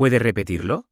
¿Puede repetirlo?